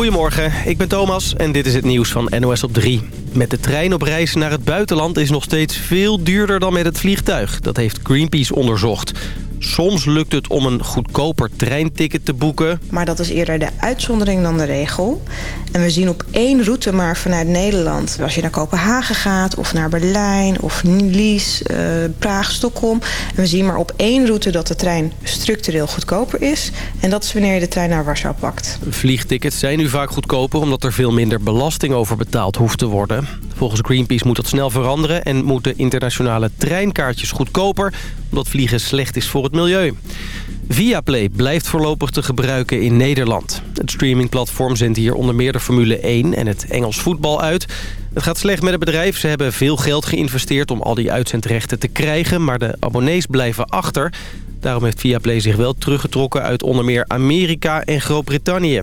Goedemorgen, ik ben Thomas en dit is het nieuws van NOS op 3. Met de trein op reis naar het buitenland is nog steeds veel duurder dan met het vliegtuig. Dat heeft Greenpeace onderzocht. Soms lukt het om een goedkoper treinticket te boeken. Maar dat is eerder de uitzondering dan de regel. En we zien op één route maar vanuit Nederland... als je naar Kopenhagen gaat of naar Berlijn of Lies, uh, Praag, Stockholm... en we zien maar op één route dat de trein structureel goedkoper is. En dat is wanneer je de trein naar Warschau pakt. Vliegtickets zijn nu vaak goedkoper... omdat er veel minder belasting over betaald hoeft te worden. Volgens Greenpeace moet dat snel veranderen... en moeten internationale treinkaartjes goedkoper... omdat vliegen slecht is voor het milieu. Viaplay blijft voorlopig te gebruiken in Nederland. Het streamingplatform zendt hier onder meer de Formule 1 en het Engels voetbal uit. Het gaat slecht met het bedrijf. Ze hebben veel geld geïnvesteerd om al die uitzendrechten te krijgen... maar de abonnees blijven achter. Daarom heeft Viaplay zich wel teruggetrokken uit onder meer Amerika en Groot-Brittannië.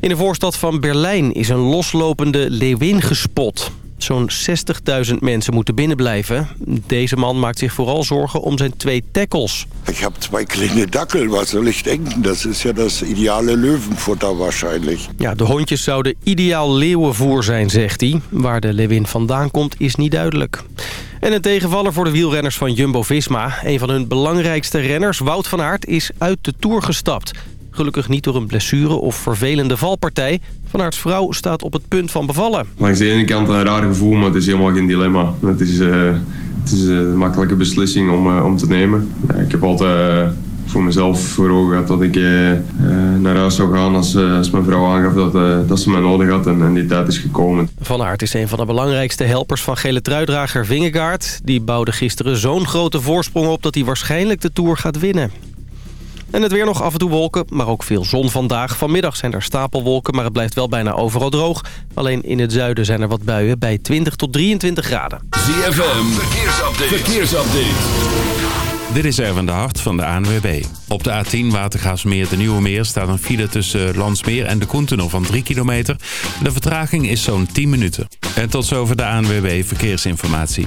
In de voorstad van Berlijn is een loslopende leeuwin gespot. Zo'n 60.000 mensen moeten binnenblijven. Deze man maakt zich vooral zorgen om zijn twee tackles. Ik heb twee kleine dakkel, wat zal ik denken? Dat is ja dat ideale leuvenfutter waarschijnlijk. Ja, de hondjes zouden ideaal leeuwenvoer zijn, zegt hij. Waar de leeuwin vandaan komt is niet duidelijk. En een tegenvaller voor de wielrenners van Jumbo-Visma. Een van hun belangrijkste renners, Wout van Aert, is uit de Tour gestapt. Gelukkig niet door een blessure of vervelende valpartij. Van Aerts vrouw staat op het punt van bevallen. Langs de ene kant een raar gevoel, maar het is helemaal geen dilemma. Het is, uh, het is een makkelijke beslissing om, uh, om te nemen. Ja, ik heb altijd voor mezelf voor ogen gehad dat ik naar huis zou gaan als, als mijn vrouw aangaf dat, dat ze mij nodig had. En, en, die tijd is gekomen. Van Aert is een van de belangrijkste helpers van gele truidrager Vingegaard. Die bouwde gisteren zo'n grote voorsprong op dat hij waarschijnlijk de Tour gaat winnen. En het weer nog af en toe wolken, maar ook veel zon vandaag. Vanmiddag zijn er stapelwolken, maar het blijft wel bijna overal droog. Alleen in het zuiden zijn er wat buien bij 20 tot 23 graden. ZFM, verkeersupdate. verkeersupdate. Dit is Erwin de Hart van de ANWB. Op de A10 Watergaasmeer de Nieuwe Meer staat een file tussen Landsmeer en de Koentunnel van 3 kilometer. De vertraging is zo'n 10 minuten. En tot zover de ANWB Verkeersinformatie.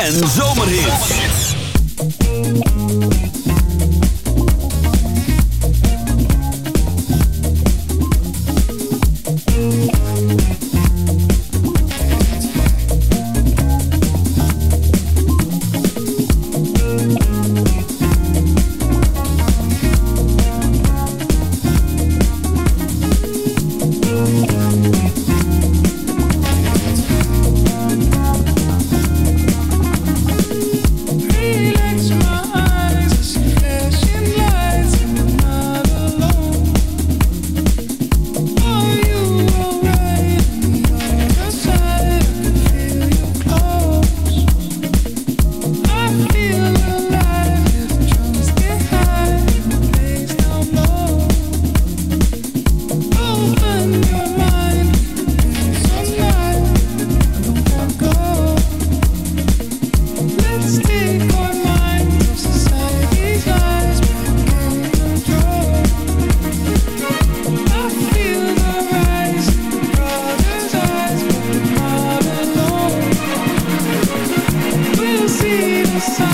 en zomerhits. see.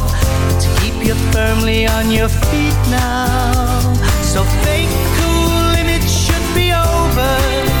you're firmly on your feet now. So fake cool image should be over.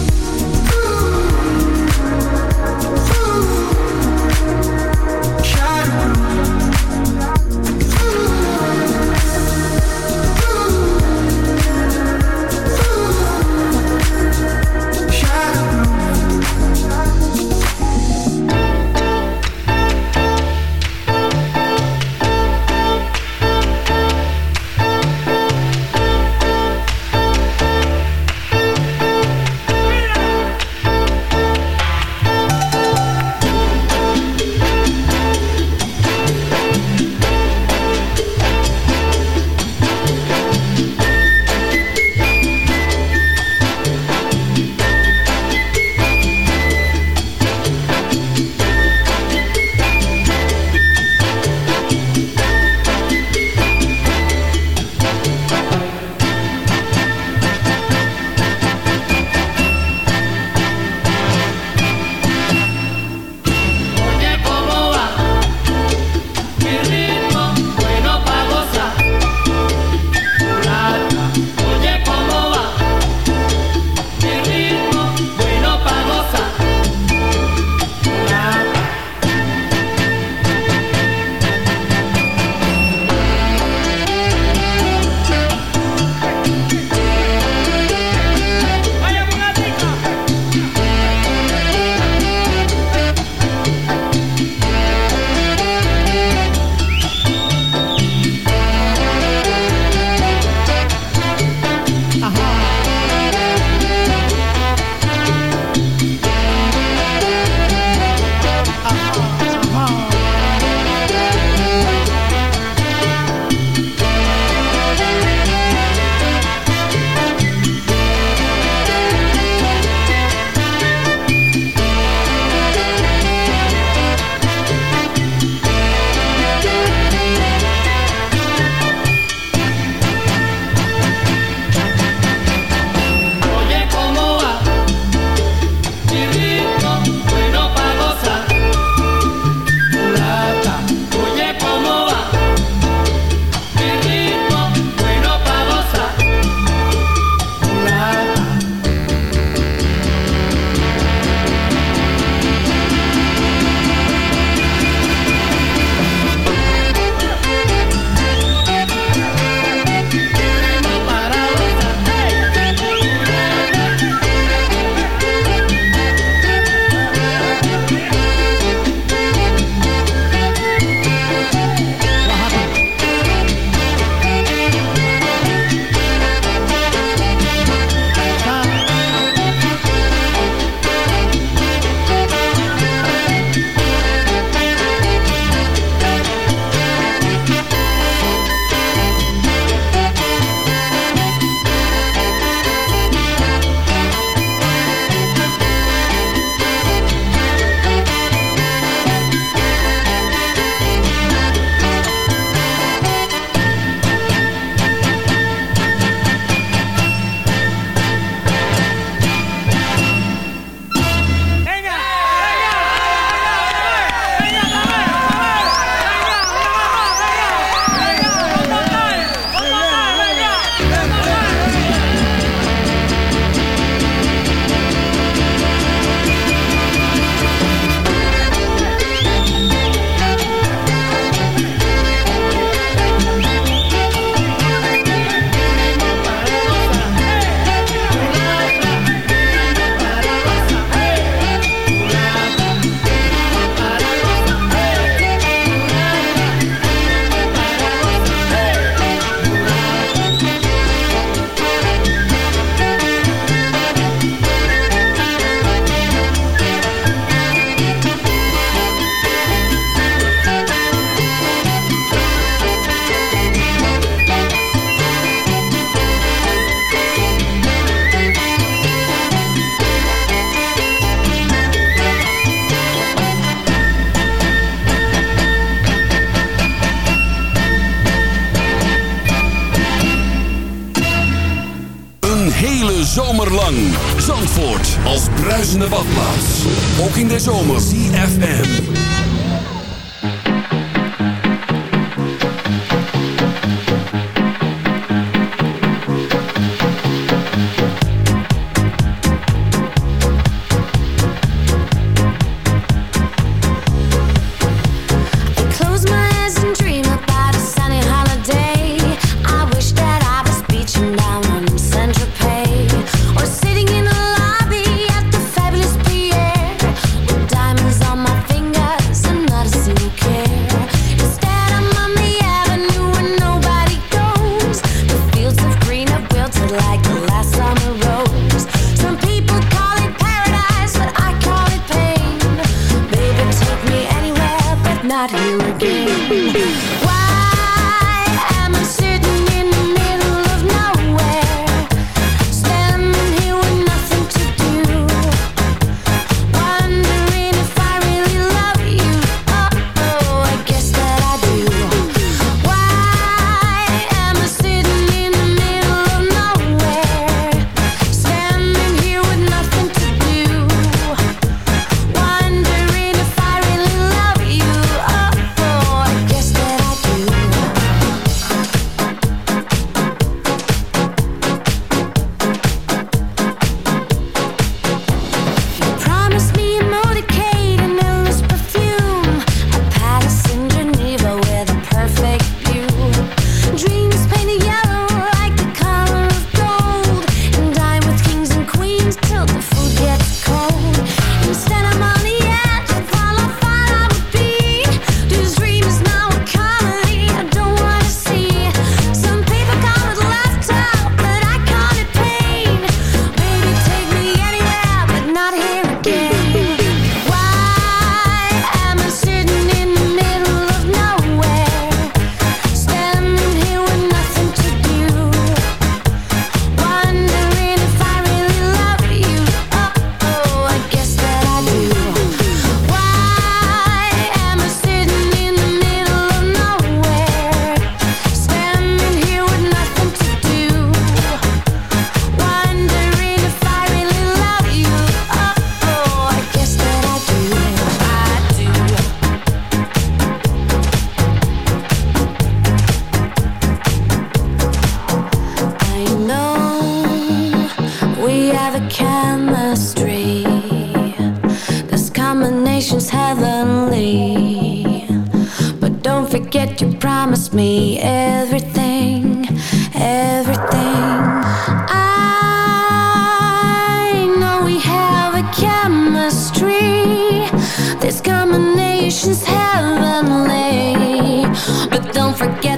don't forget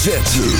hoofdletter Z.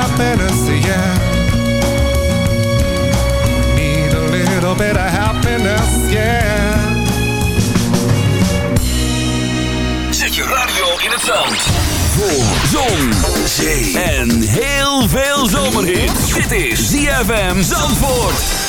happiness, yeah. Need a little bit of happiness, yeah. Zet je radio in het zand. Voor zon, zee en heel veel zomerhit. Dit is ZFM Zandvoort.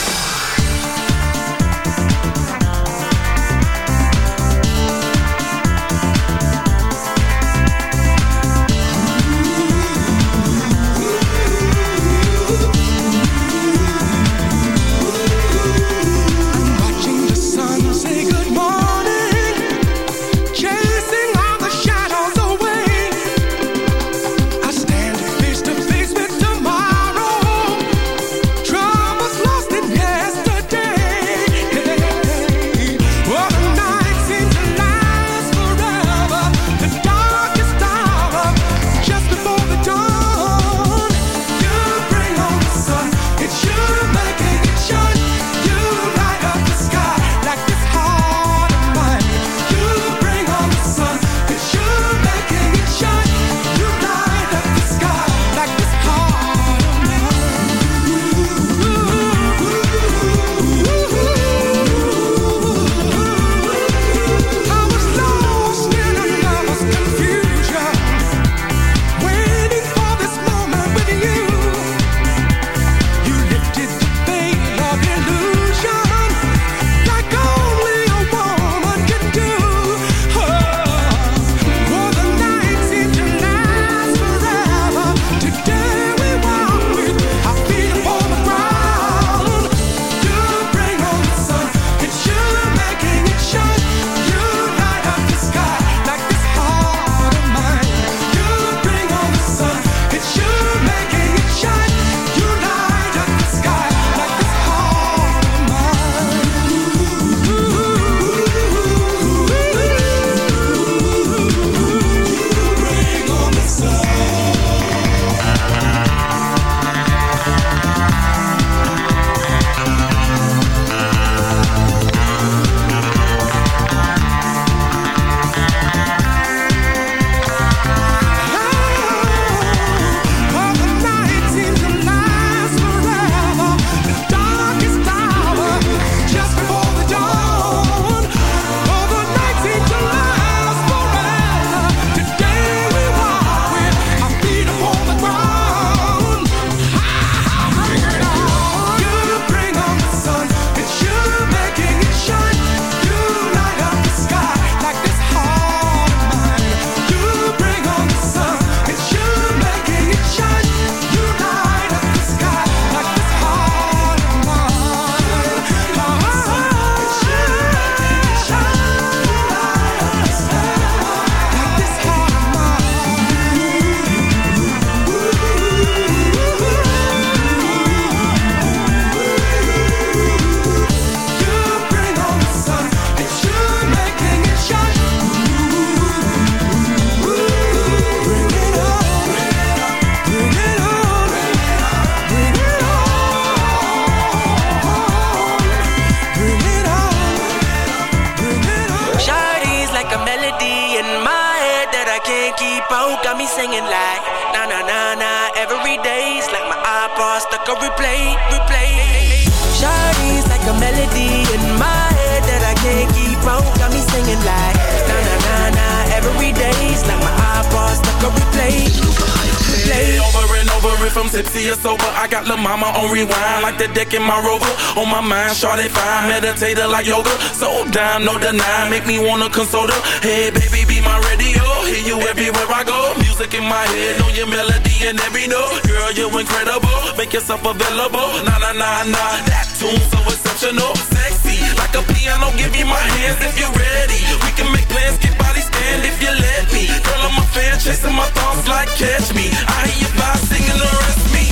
Shawty fine, meditator like yoga. So down, no deny, make me wanna console her. Hey, baby, be my radio. Hear you everywhere I go. Music in my head, know your melody and every note. Girl, you're incredible. Make yourself available. Nah, nah, nah, nah. That tune so exceptional, sexy like a piano. Give me my hands if you're ready. We can make plans, get body stand if you let me. Girl, I'm a fan, chasing my thoughts like catch me. I hear your vibe singing the rest me.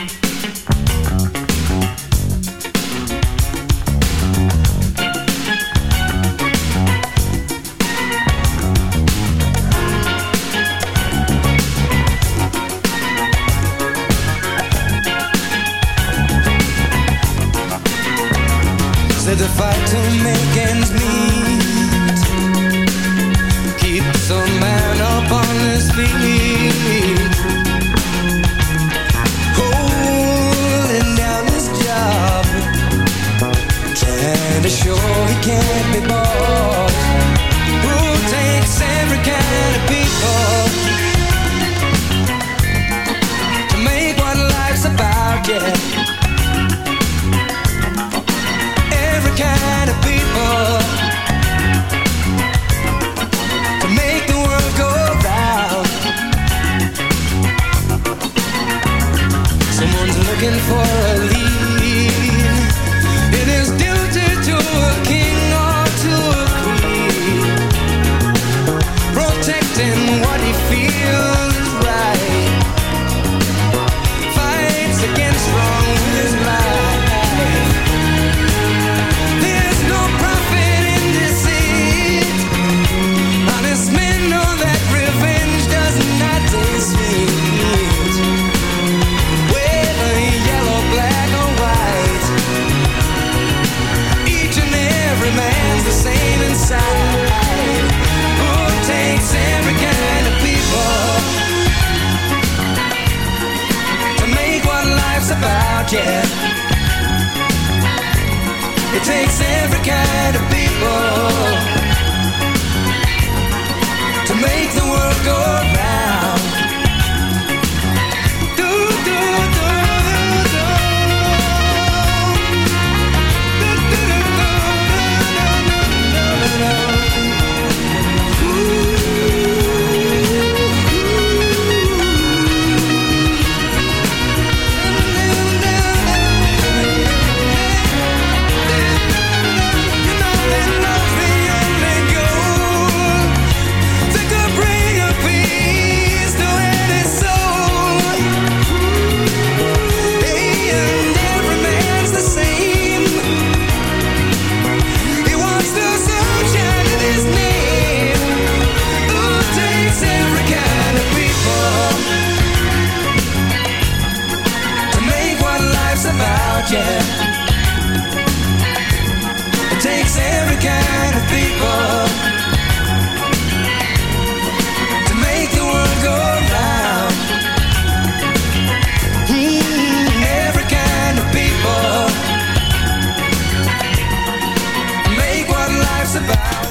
about